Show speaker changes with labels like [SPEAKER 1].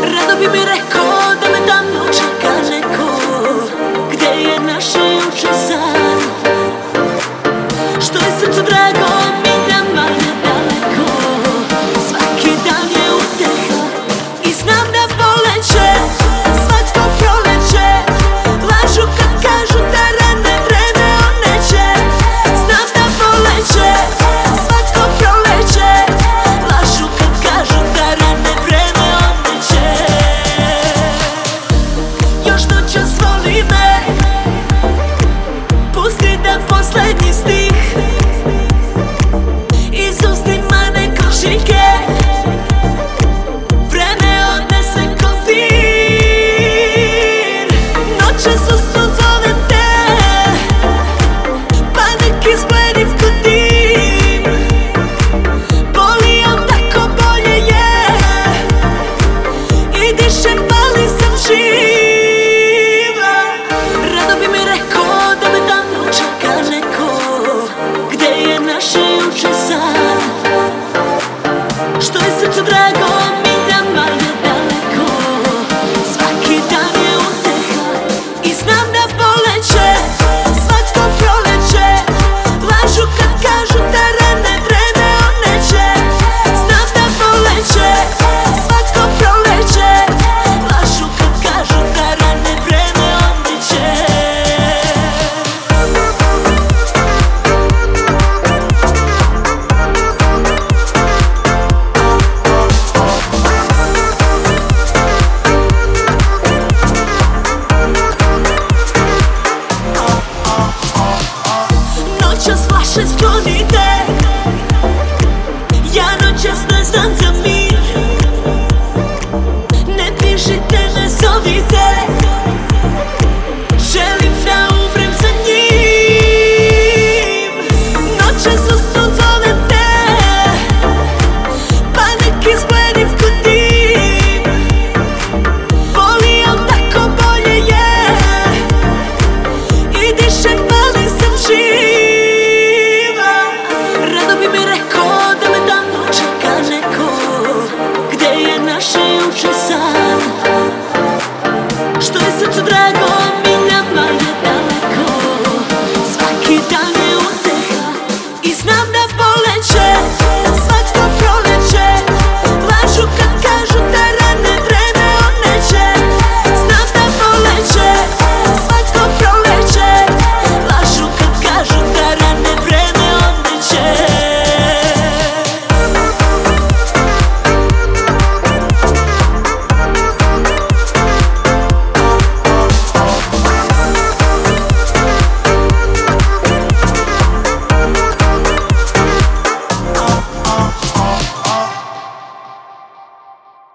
[SPEAKER 1] Redo vivere con